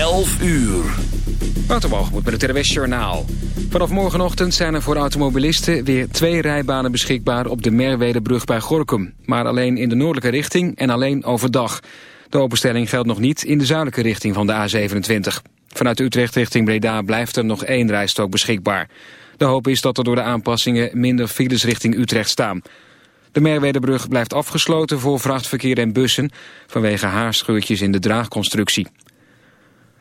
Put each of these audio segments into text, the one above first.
11 uur. moet met het RWS Journaal. Vanaf morgenochtend zijn er voor automobilisten weer twee rijbanen beschikbaar op de Merwedebrug bij Gorkum. Maar alleen in de noordelijke richting en alleen overdag. De openstelling geldt nog niet in de zuidelijke richting van de A27. Vanuit Utrecht richting Breda blijft er nog één rijstrook beschikbaar. De hoop is dat er door de aanpassingen minder files richting Utrecht staan. De Merwedebrug blijft afgesloten voor vrachtverkeer en bussen... vanwege haarscheurtjes in de draagconstructie.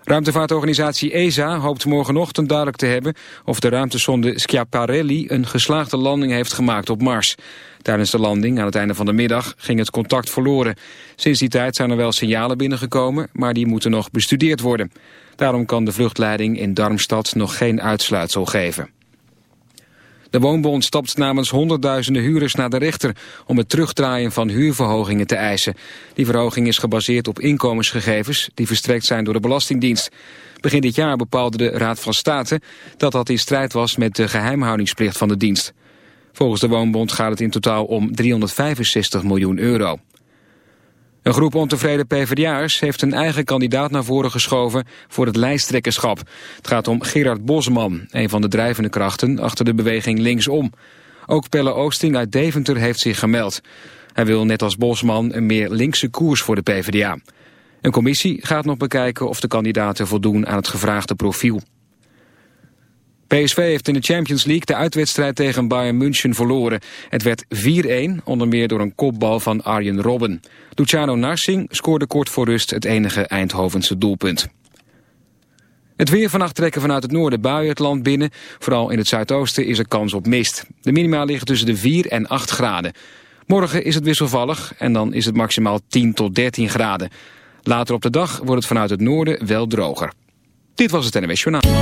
Ruimtevaartorganisatie ESA hoopt morgenochtend duidelijk te hebben... of de ruimtesonde Schiaparelli een geslaagde landing heeft gemaakt op Mars. Tijdens de landing aan het einde van de middag ging het contact verloren. Sinds die tijd zijn er wel signalen binnengekomen... maar die moeten nog bestudeerd worden. Daarom kan de vluchtleiding in Darmstad nog geen uitsluitsel geven. De Woonbond stapt namens honderdduizenden huurders naar de rechter... om het terugdraaien van huurverhogingen te eisen. Die verhoging is gebaseerd op inkomensgegevens... die verstrekt zijn door de Belastingdienst. Begin dit jaar bepaalde de Raad van State... dat dat in strijd was met de geheimhoudingsplicht van de dienst. Volgens de Woonbond gaat het in totaal om 365 miljoen euro. Een groep ontevreden PvdA'ers heeft een eigen kandidaat naar voren geschoven voor het lijsttrekkerschap. Het gaat om Gerard Bosman, een van de drijvende krachten achter de beweging Linksom. Ook Pelle Oosting uit Deventer heeft zich gemeld. Hij wil net als Bosman een meer linkse koers voor de PvdA. Een commissie gaat nog bekijken of de kandidaten voldoen aan het gevraagde profiel. PSV heeft in de Champions League de uitwedstrijd tegen Bayern München verloren. Het werd 4-1, onder meer door een kopbal van Arjen Robben. Luciano Narsing scoorde kort voor rust het enige Eindhovense doelpunt. Het weer vannacht trekken vanuit het noorden buien het land binnen. Vooral in het zuidoosten is er kans op mist. De minima liggen tussen de 4 en 8 graden. Morgen is het wisselvallig en dan is het maximaal 10 tot 13 graden. Later op de dag wordt het vanuit het noorden wel droger. Dit was het NWS Journaal.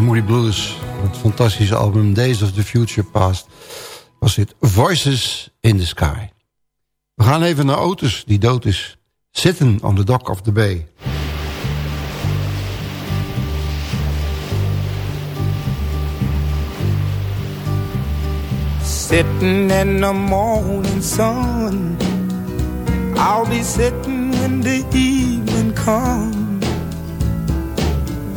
Moody Blues. Het fantastische album Days of the Future Past. Was dit Voices in the Sky. We gaan even naar Otis, die dood is. Sitting on the dock of the bay. Sitting in the morning sun. I'll be sitting when the evening comes.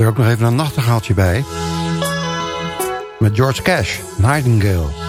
Er ook nog even een nachtegaaltje bij. Met George Cash, Nightingale.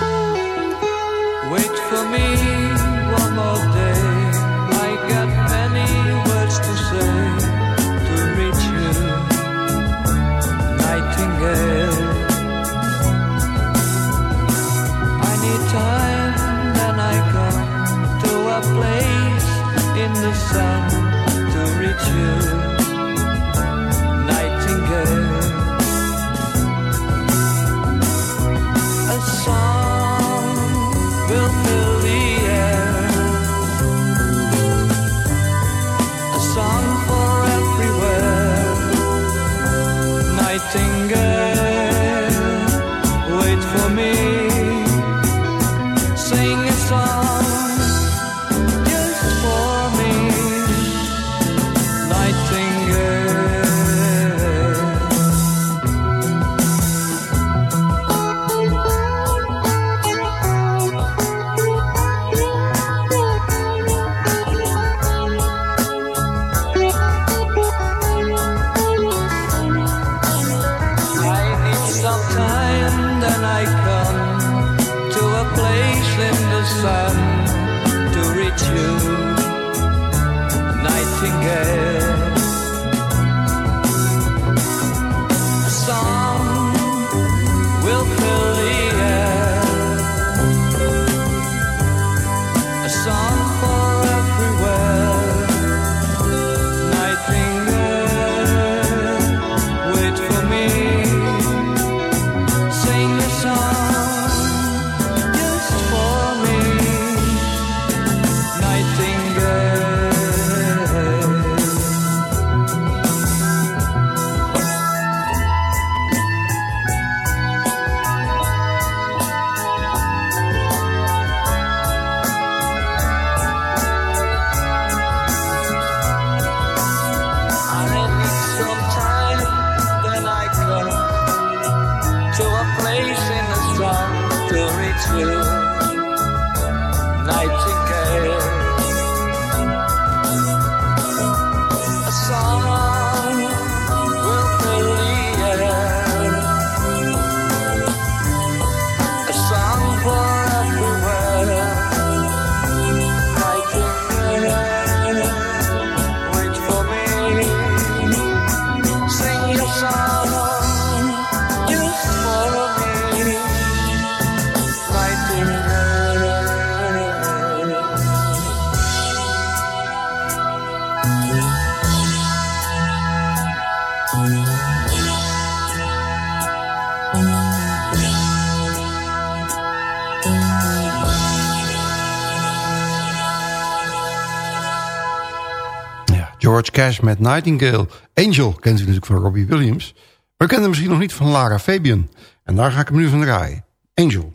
Cash met Nightingale. Angel kent u natuurlijk van Robbie Williams. Maar kent hem misschien nog niet van Lara Fabian. En daar ga ik hem nu van draaien. Angel.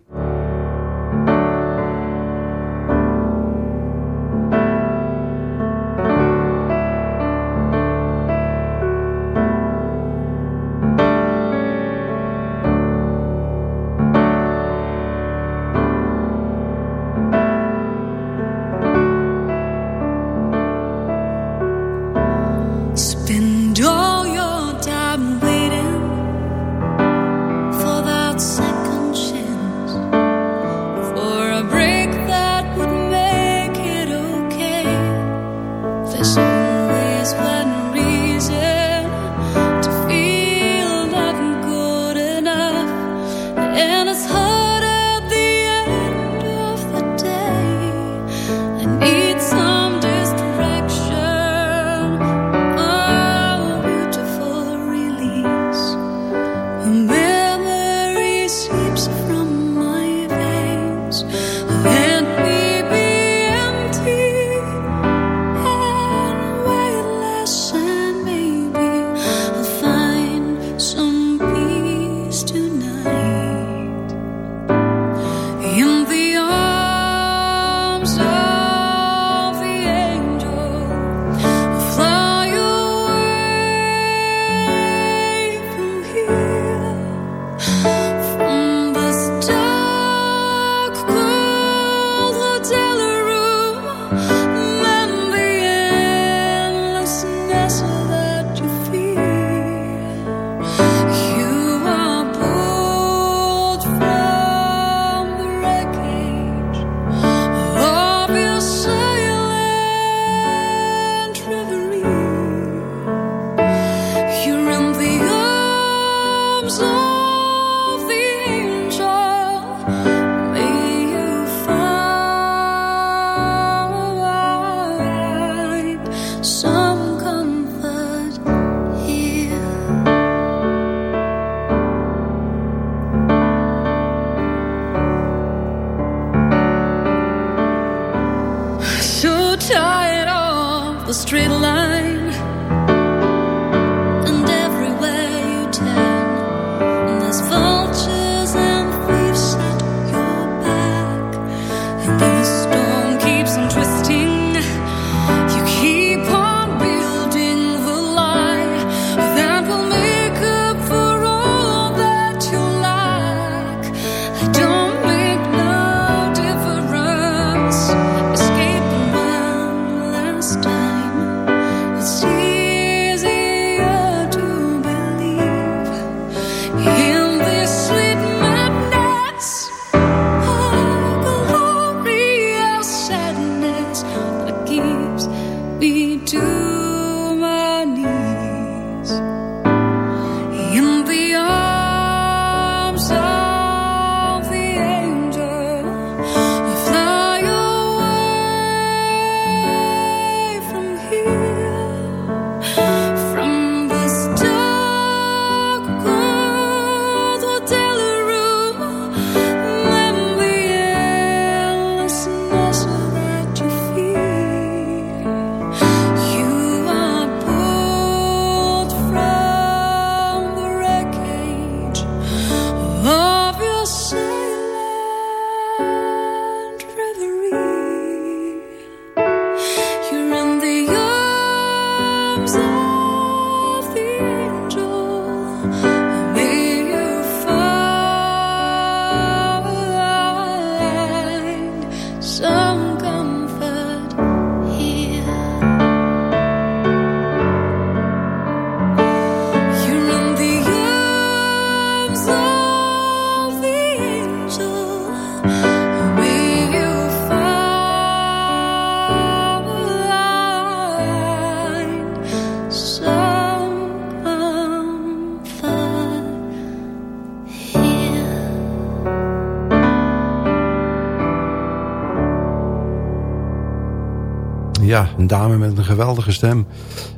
Een dame met een geweldige stem.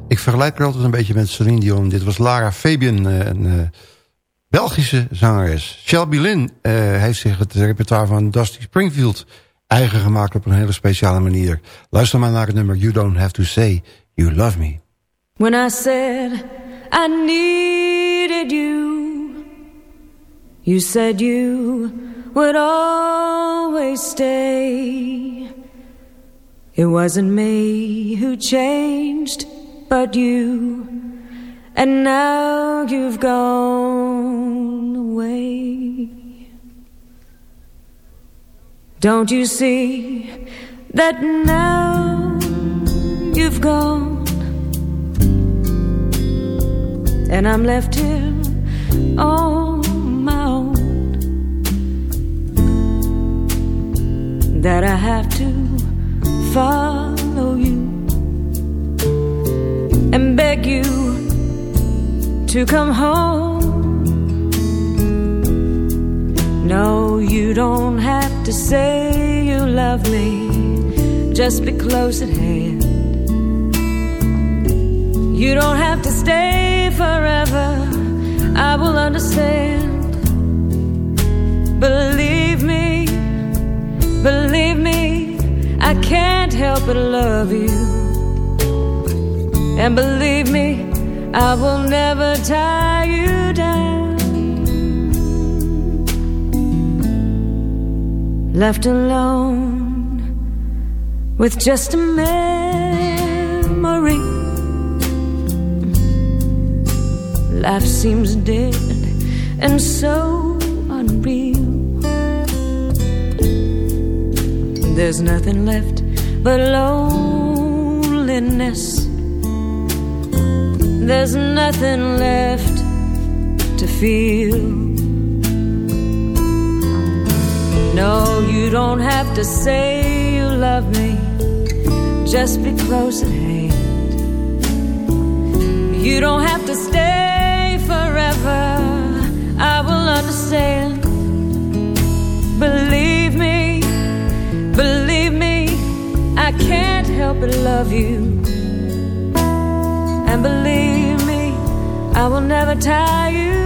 Ik vergelijk haar altijd een beetje met Celine Dion. Dit was Lara Fabian, eh, een uh, Belgische zangeres. Shelby Lynn uh, heeft zich het repertoire van Dusty Springfield eigen gemaakt op een hele speciale manier. Luister maar naar het nummer You Don't Have To Say You Love Me. When I said I needed you You said you would always stay It wasn't me who changed, but you. And now you've gone away. Don't you see that now you've gone? And I'm left here on my own. That I have to follow you and beg you to come home. No, you don't have to say you love me, just be close at hand. You don't have to stay forever, I will understand. Believe me, believe me. I can't help but love you. And believe me, I will never tie you down. Left alone with just a memory. Life seems dead and so unreal. There's nothing left but loneliness. There's nothing left to feel. No, you don't have to say you love me. Just be close at hand. You don't have to stay forever. I will understand. I can't help but love you. And believe me, I will never tie you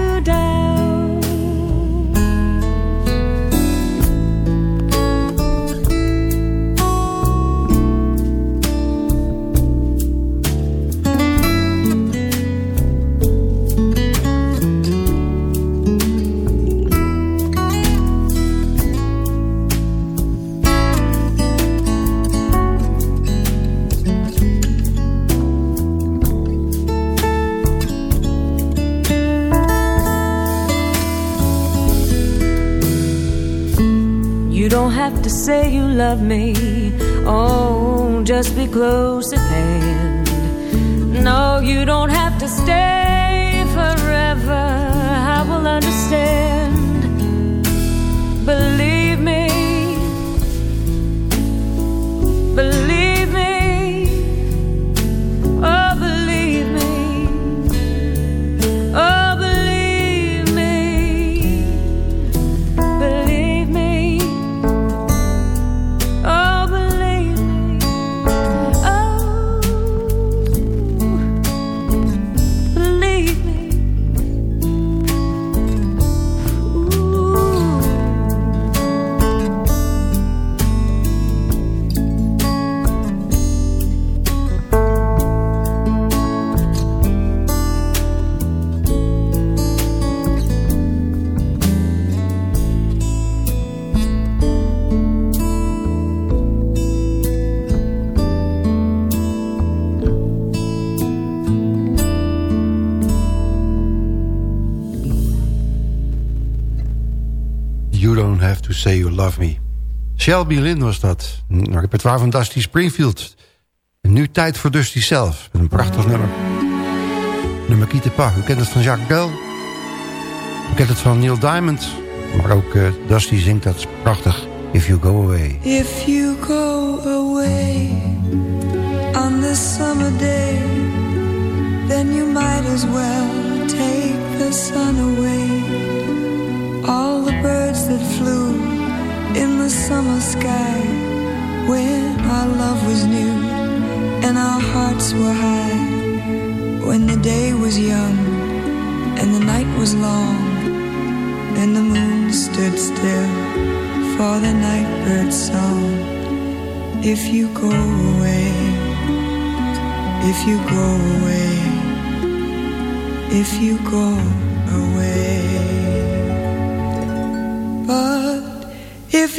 to say you love me. Oh, just be close at hand. No, you don't have to stay forever. I will understand. Say You Love Me. Shelby Lynn was dat. Een repertoire van Dusty Springfield. En nu tijd voor Dusty zelf. Met een prachtig nummer. Nummer Quitte Pas. U kent het van Jacques Bell. Ik heb het van Neil Diamond. Maar ook uh, Dusty zingt dat prachtig. If You Go Away. If you go away on this summer day Then you might as well take the sun away All the birds that flew in the summer sky When our love was new and our hearts were high When the day was young and the night was long and the moon stood still for the night bird's song. If you go away, if you go away, if you go away. But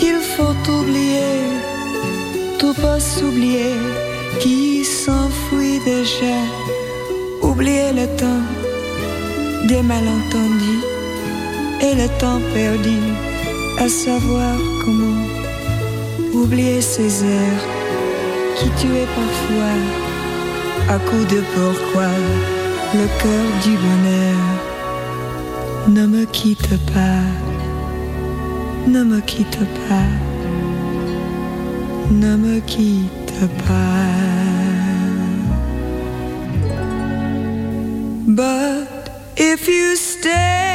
Il faut oublier, tout pas s'oublier qui s'enfuit déjà. Oublier le temps des malentendus et le temps perdu à savoir comment oublier ces heures qui tuaient parfois à coup de pourquoi le cœur du bonheur. Ne me quitte pas, ne me quitte pas, ne me quitte pas. But if you stay,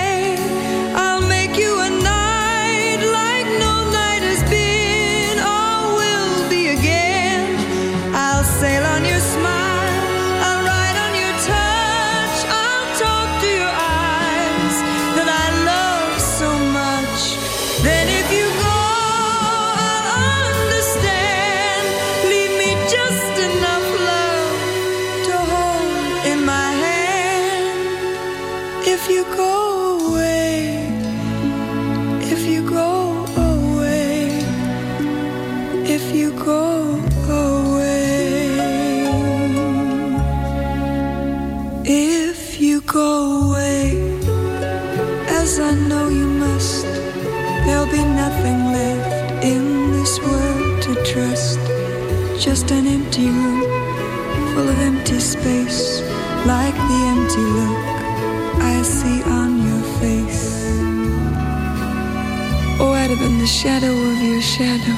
empty space, like the empty look I see on your face. Oh, I'd have been the shadow of your shadow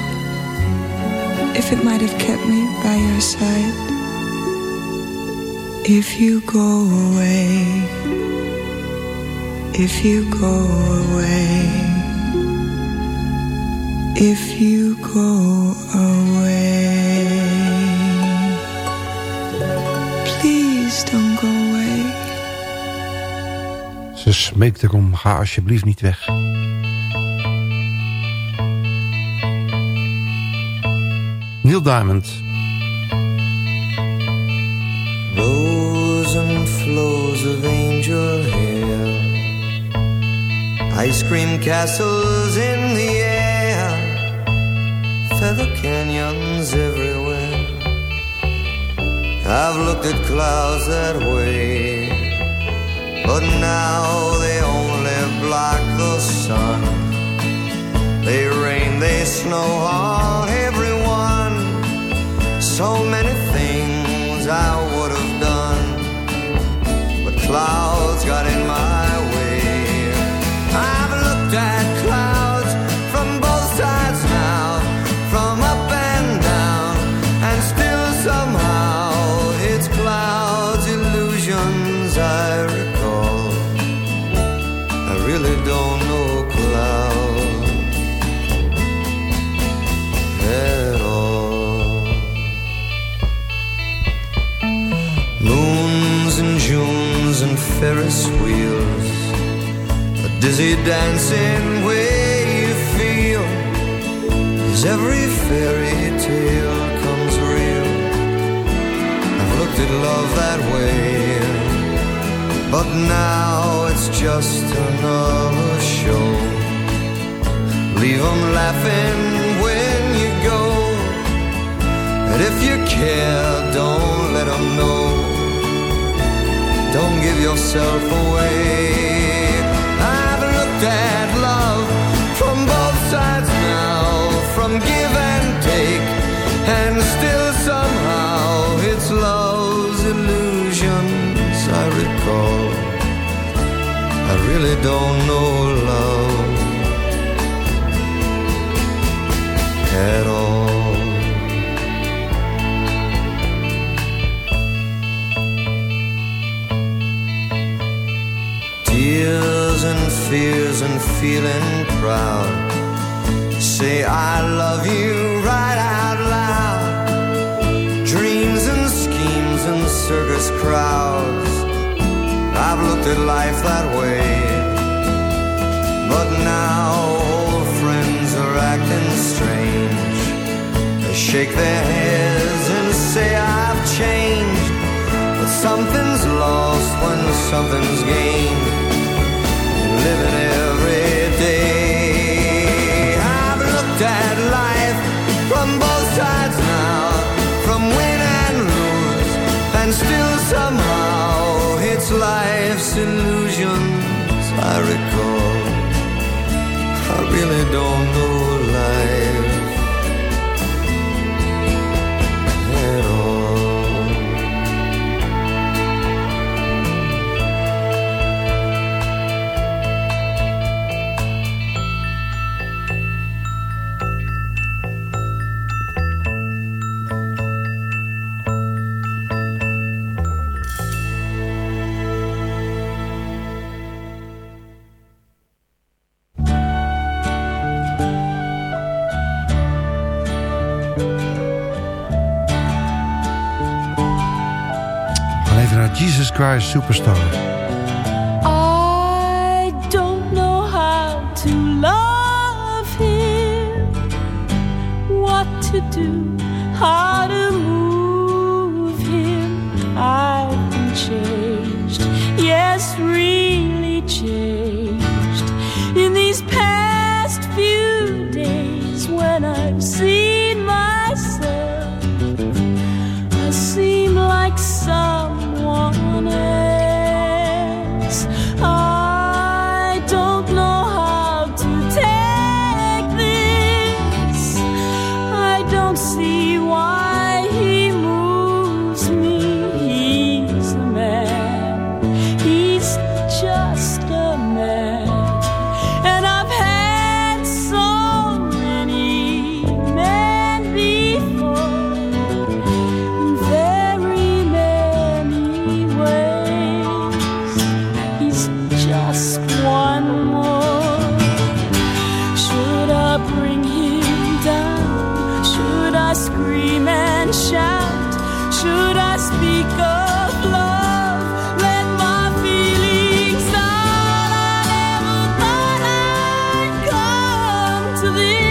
if it might have kept me by your side. If you go away, if you go away, if you go away, Ze smeekt erom, ga alsjeblieft niet weg. Neil Diamond. Rows and flows of angel hair, ice cream castles in the air, feather canyons everywhere. I've looked at clouds that way, but now they only block the sun. They rain, they snow on everyone. So many things I would have done, but clouds got in my dancing way you feel As every fairy tale comes real. I've looked at love that way But now it's just another show. Leave them laughing when you go And if you care, don't let them know. Don't give yourself away that love from both sides now, from give and take, and still somehow it's love's illusions I recall. I really don't know love at all. And fears and feeling proud. Say I love you right out loud. Dreams and schemes and circus crowds. I've looked at life that way. But now old friends are acting strange. They shake their heads and say I've changed. But something's lost when something's gained living every day. I've looked at life from both sides now, from win and lose, and still somehow it's life's illusions I recall. I really don't know Superstar. to this.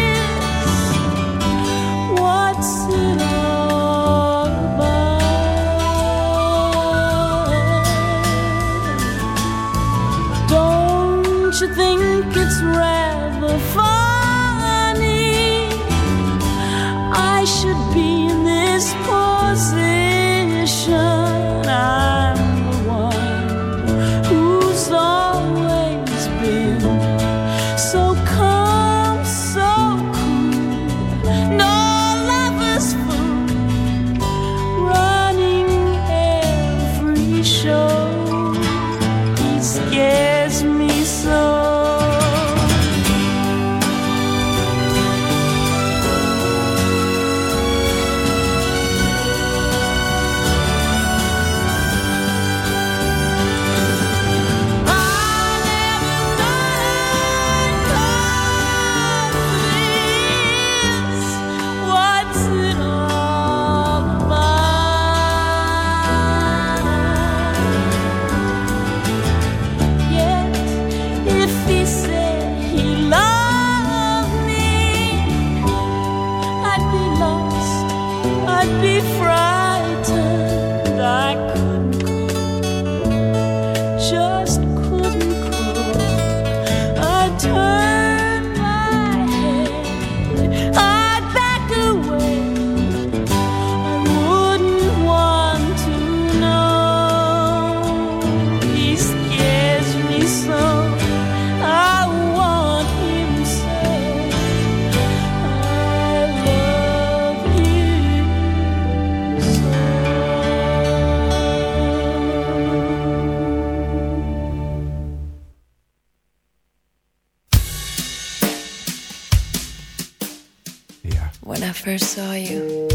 first saw you.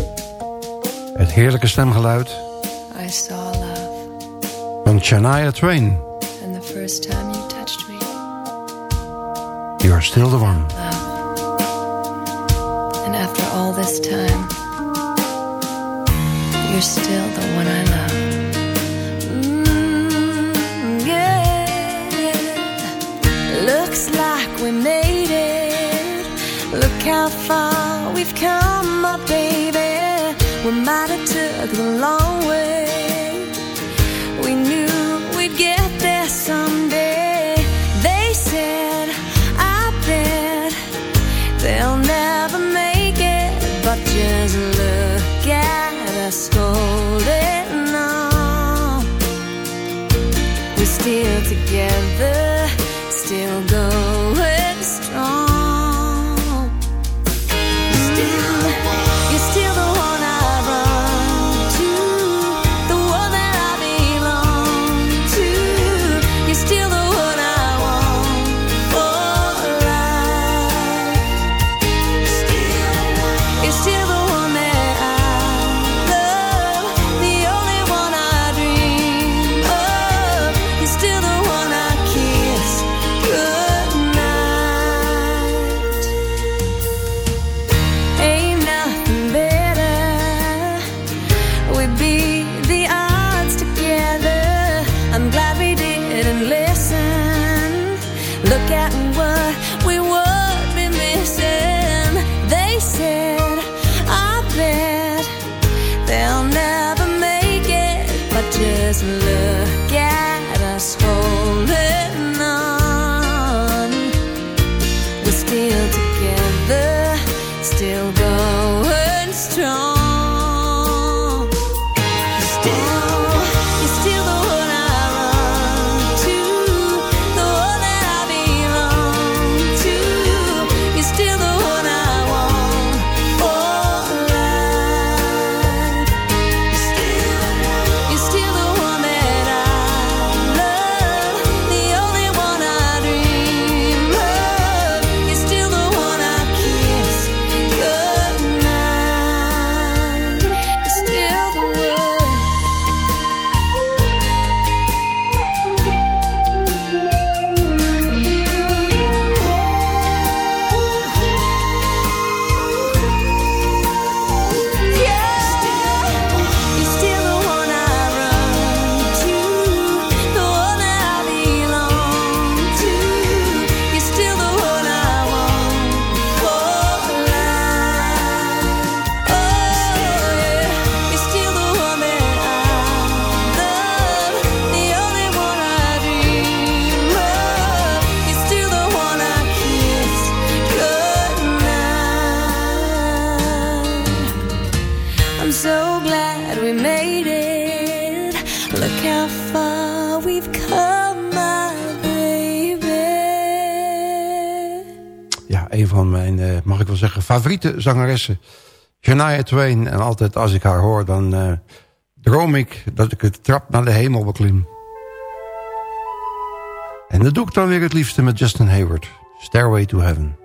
Het heerlijke stemgeluid. I saw love. Van Shania Twain. And the first time you touched me. You are still the one. Love. And after all this time. You're still the one I love. Mm, Looks like we made how far we've come, my baby. We might have favoriete zangeressen. Shania Twain. En altijd als ik haar hoor, dan eh, droom ik dat ik het trap naar de hemel beklim. En dat doe ik dan weer het liefste met Justin Hayward. Stairway to Heaven.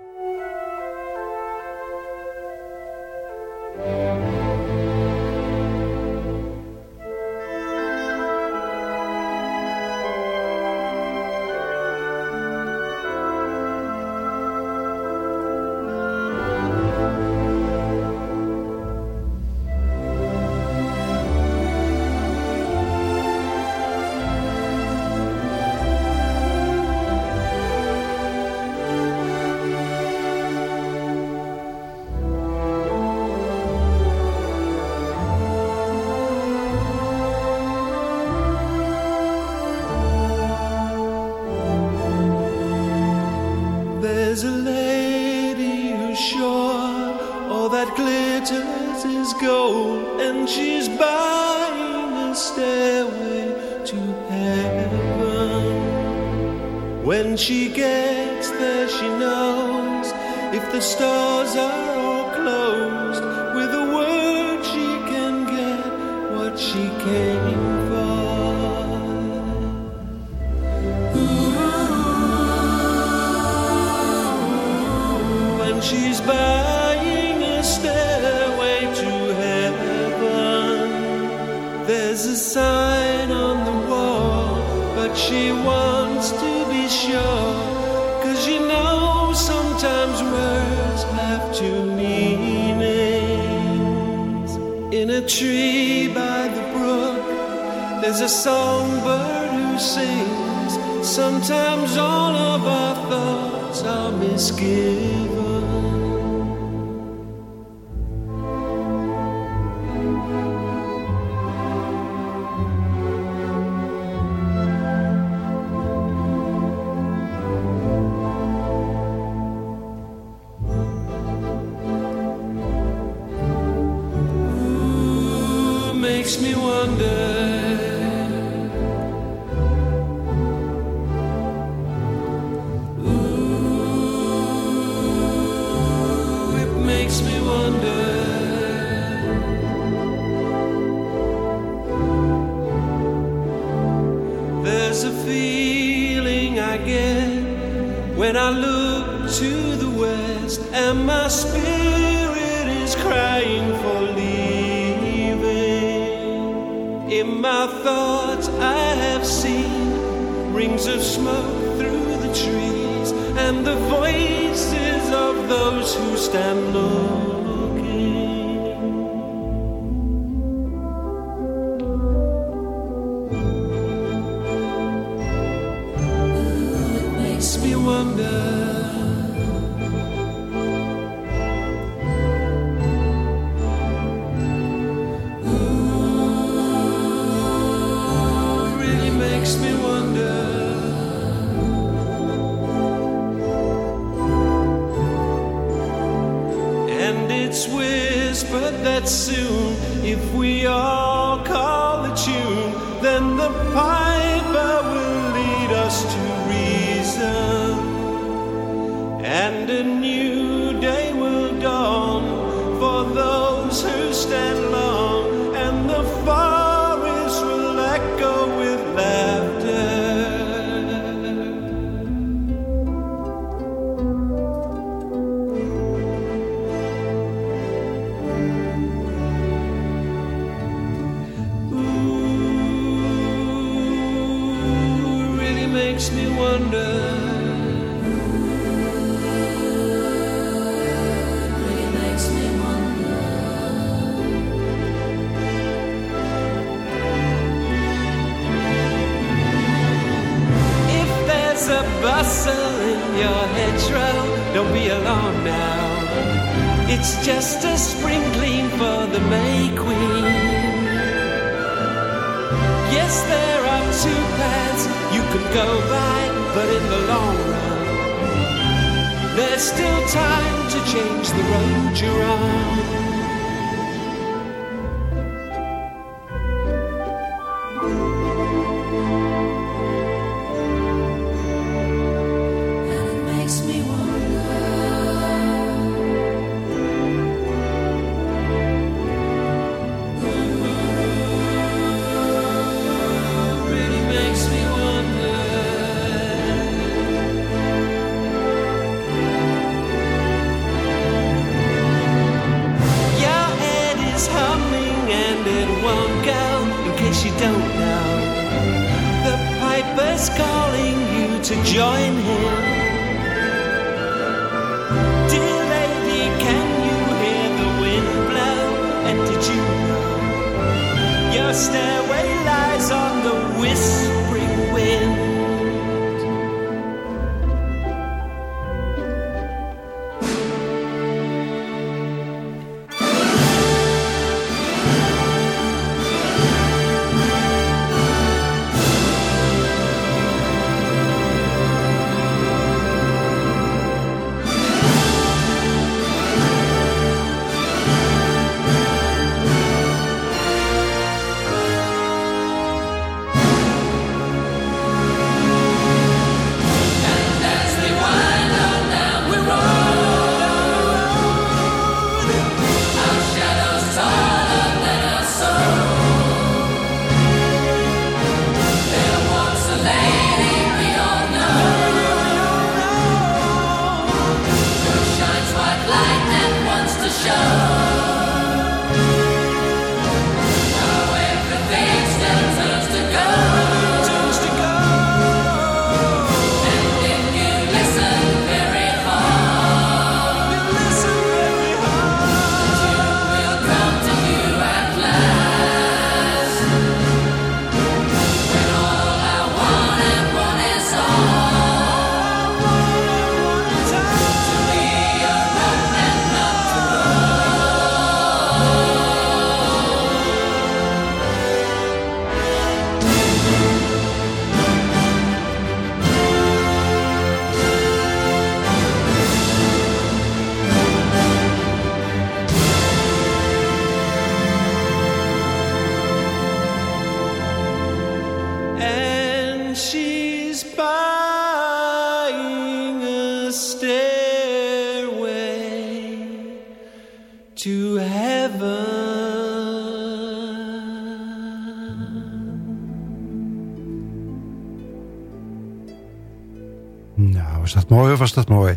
Was is dat mooi of was dat mooi?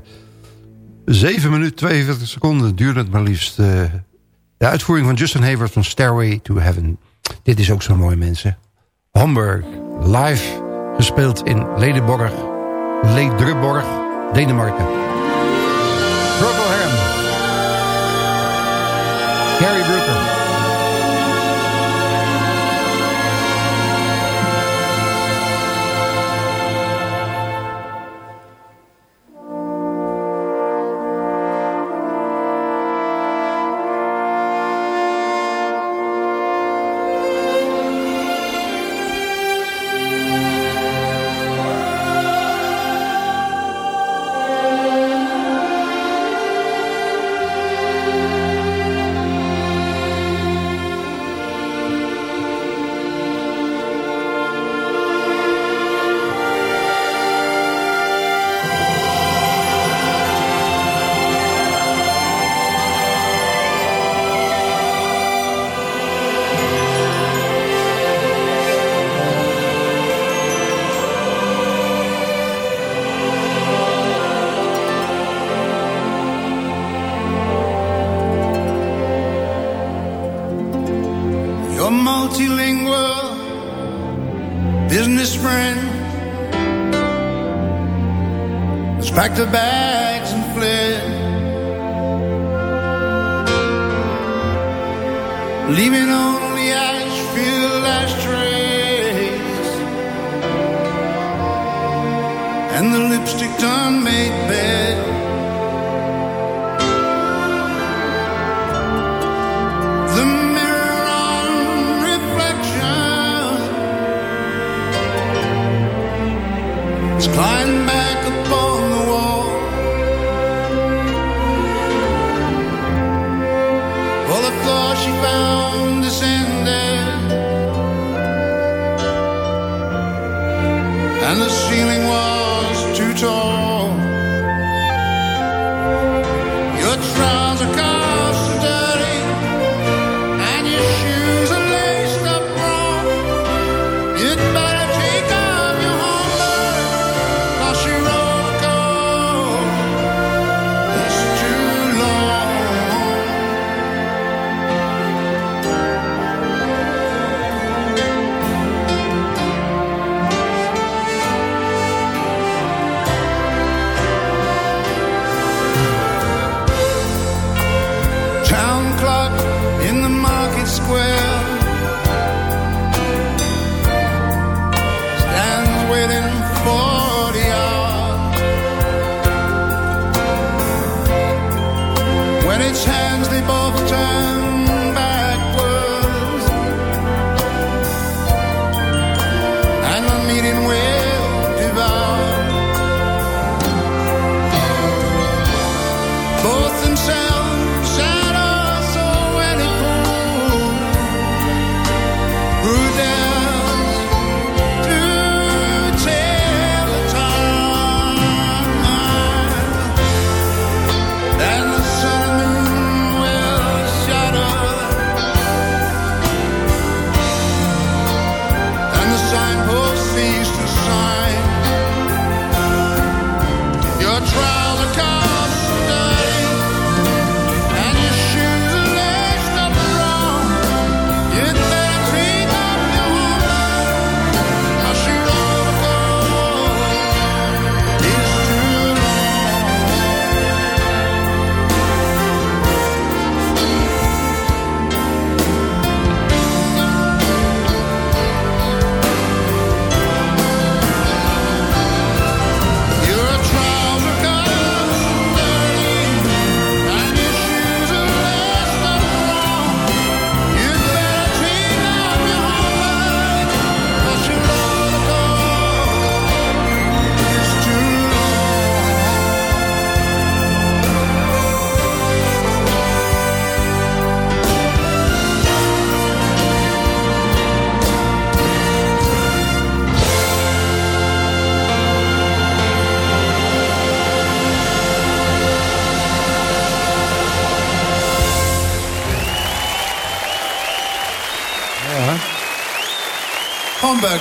7 minuten 42 seconden duurde het maar liefst. Eh, de uitvoering van Justin Hayward van Stairway to Heaven. Dit is ook zo mooi, mensen. Hamburg, live, gespeeld in Ledenborg, Lederborg, Denemarken.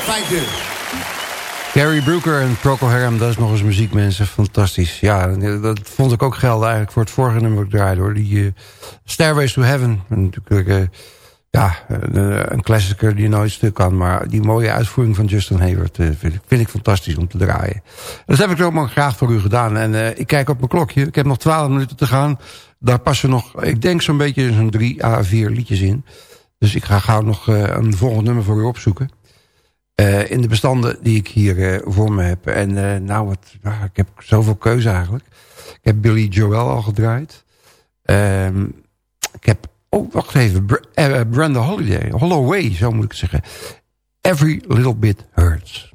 Thank you. Gary Brooker en Procol Harum, dat is nog eens muziek, mensen. Fantastisch. Ja, dat vond ik ook gelden eigenlijk voor het vorige nummer dat ik draaide, hoor. Die uh, Stairways to Heaven. Natuurlijk, uh, ja, een, een klassieker die nooit stuk kan. Maar die mooie uitvoering van Justin Hayward vind, ik, vind ik fantastisch om te draaien. Dat heb ik ook maar graag voor u gedaan. En ik kijk op mijn klokje. Ik heb nog 12 minuten te gaan. Daar passen nog, ik denk zo'n beetje zo'n drie à vier liedjes in. Dus ik ga gauw nog een volgend nummer voor u opzoeken. Uh, in de bestanden die ik hier uh, voor me heb. En uh, nou, wat, ik heb zoveel keuze eigenlijk. Ik heb Billy Joel al gedraaid. Um, ik heb, oh, wacht even. Br Brenda Holiday. Holloway, zo moet ik zeggen. Every Little Bit Hurts.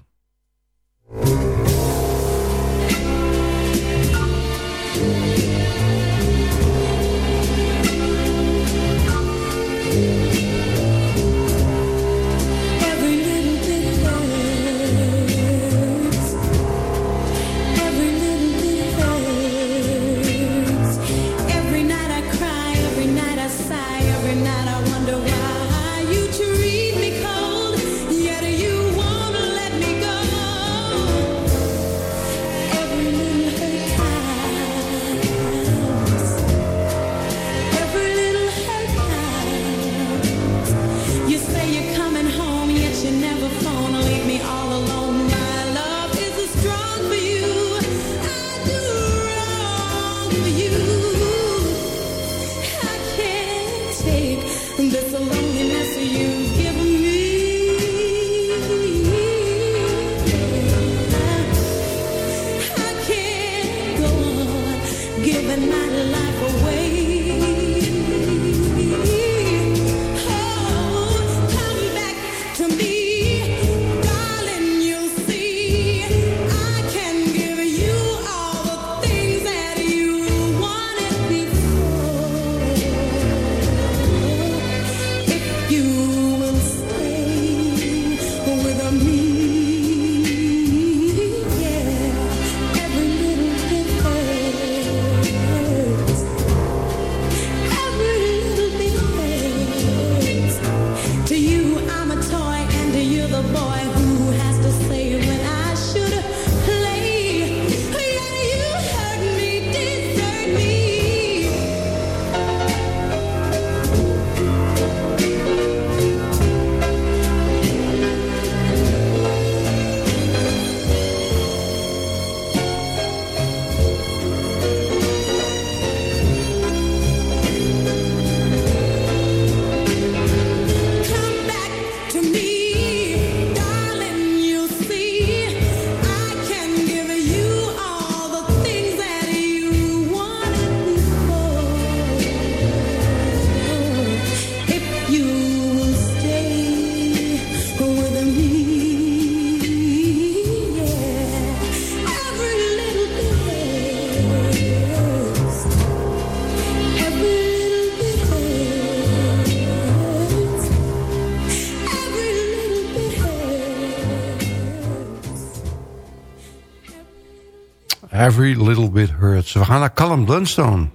Every Little Bit Hurts. We gaan naar Callum Blunstone.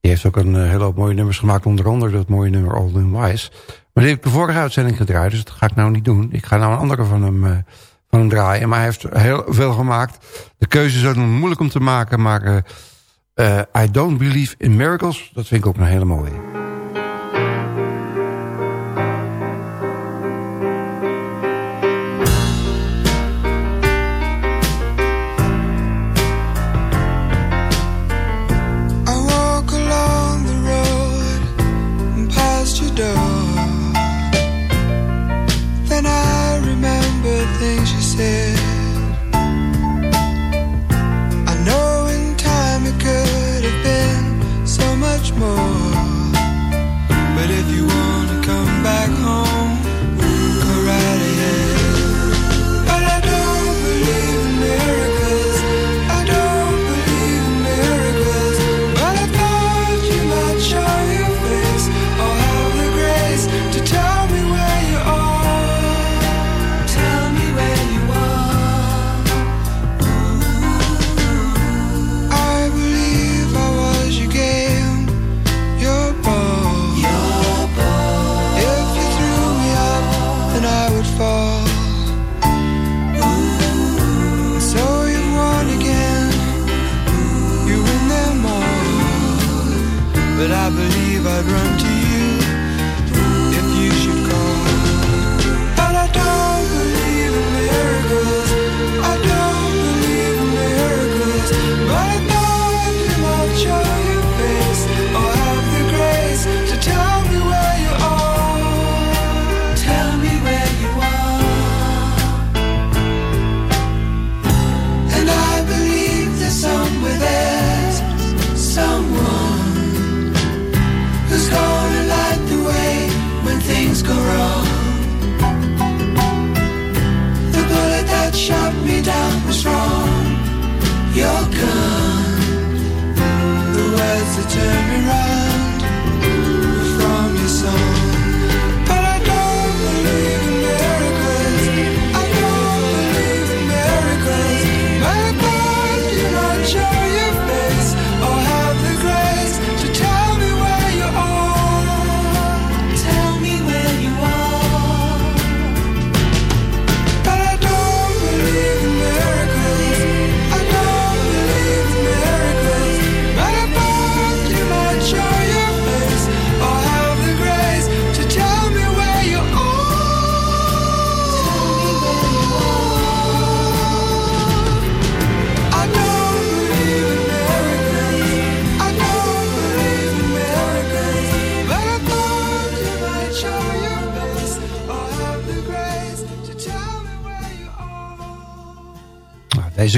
Die heeft ook een hele hoop mooie nummers gemaakt. Onder andere dat mooie nummer In Wise. Maar die heb ik de vorige uitzending gedraaid. Dus dat ga ik nou niet doen. Ik ga nou een andere van hem, uh, van hem draaien. Maar hij heeft heel veel gemaakt. De keuze is ook moeilijk om te maken. Maar uh, I Don't Believe in Miracles. Dat vind ik ook een hele mooie.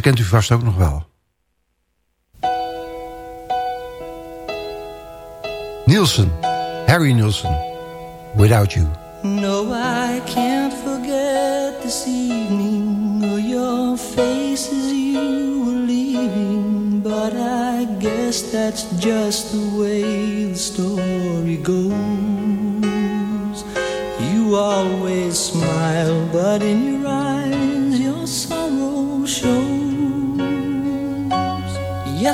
Kent u vast ook nog wel. Nilsson, Harry Nilsson, Without You. No, I can't forget this evening or your faces you were leaving But I guess that's just the way the story goes You always smile, but in your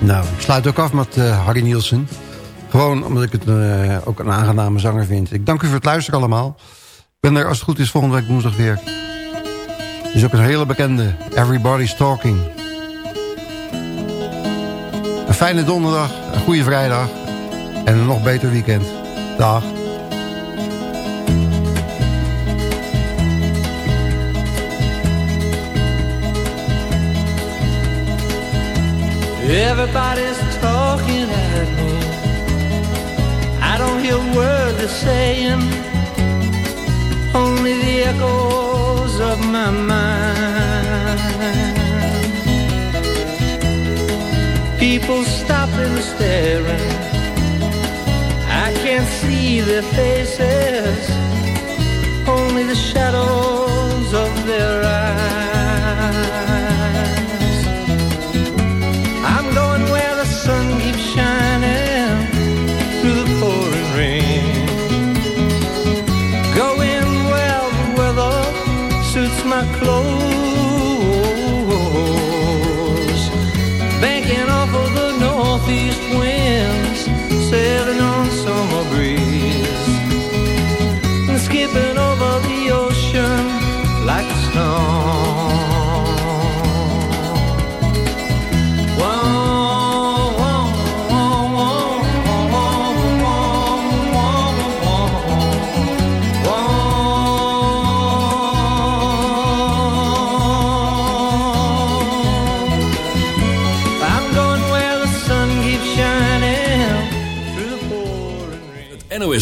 Nou, ik sluit ook af met eh, Harry Nielsen. Gewoon omdat ik het eh, ook een aangename zanger vind. Ik dank u voor het luisteren allemaal. Ik ben er als het goed is volgende week woensdag weer. Dus ook een hele bekende. Everybody's Talking. Een fijne donderdag, een goede vrijdag en een nog beter weekend. Dag. Everybody's talking at me. I don't hear a word they're saying, only the echoes of my mind. People stopping and staring. I can't see their faces, only the shadows of their eyes.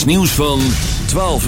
nieuws van 12